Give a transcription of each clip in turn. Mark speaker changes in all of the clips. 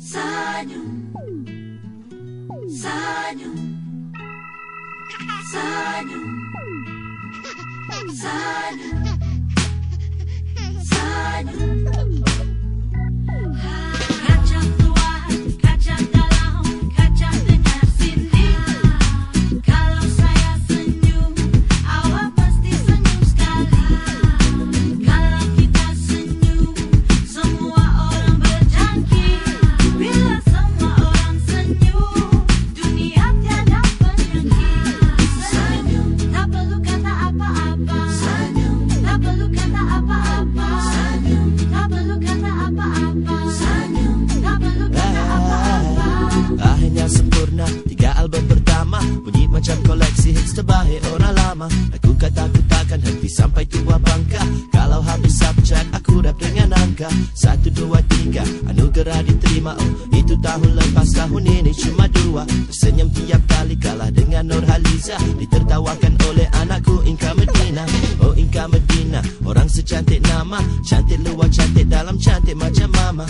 Speaker 1: Senyum Senyum Senyum Senyum Senyum
Speaker 2: koleksi hits terbaik orang lama. Aku kata aku takkan henti sampai tua bangka. Kalau habis subjek aku rap dengan angka. Satu, dua, tiga Anugerah diterima. Oh itu tahun lepas tahun ini cuma dua. Tersenyum tiap kali kalah dengan Nurhaliza Ditertawakan oleh anakku Inka Medina. Oh Inka Medina Orang secantik nama. Cantik luar cantik dalam cantik macam mama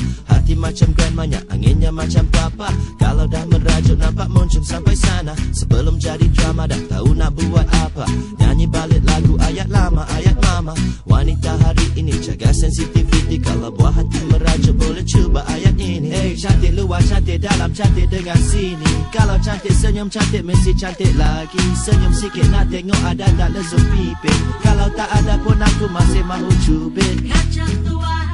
Speaker 2: macam grandmanya Anginnya macam papa. Kalau dah merajuk nampak muncung sampai sana. Sebelum jadi drama dah tahu nak buat apa. Nyanyi balik lagu ayat lama ayat mama. Wanita hari ini jaga sensitivity Kalau buah hati merajuk boleh cuba ayat ini. Hey cantik luar cantik dalam cantik dengan sini. Kalau cantik senyum cantik mesti cantik lagi. Senyum sikit nak tengok ada tak lezum pipit. Kalau tak ada pun aku masih mahu cubit.
Speaker 1: Kaca luar,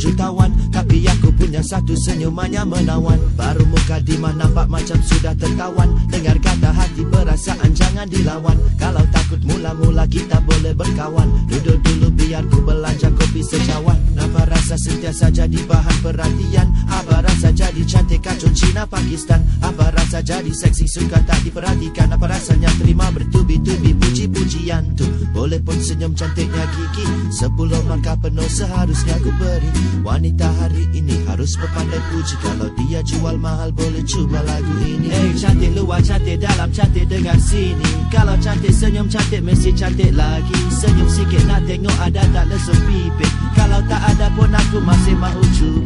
Speaker 2: jutawan. Tapi aku punya satu senyumannya menawan. Baru muka dimah nampak macam sudah tertawan. Dengar kata hati perasaan jangan dilawan. Kalau takut mula-mula kita boleh berkawan. Duduk dulu biar ku belanja kopi secawan sentiasa jadi bahan perhatian. Apa rasa jadi cantik kacun Cina Pakistan. Apa rasa jadi seksi suka tak diperhatikan. Apa rasanya terima bertubi-tubi puji-pujian tu? Boleh pun senyum cantiknya gigi. Sepuluh markah penuh seharusnya ku beri. Wanita hari ini harus berpandai puji. Kalau dia jual mahal boleh cuba lagu ini. Hey cantik luar cantik dalam cantik dengar sini. Kalau cantik senyum cantik mesti cantik lagi. Senyum sikit nak tengok ada tak lesung pipit Kalau tak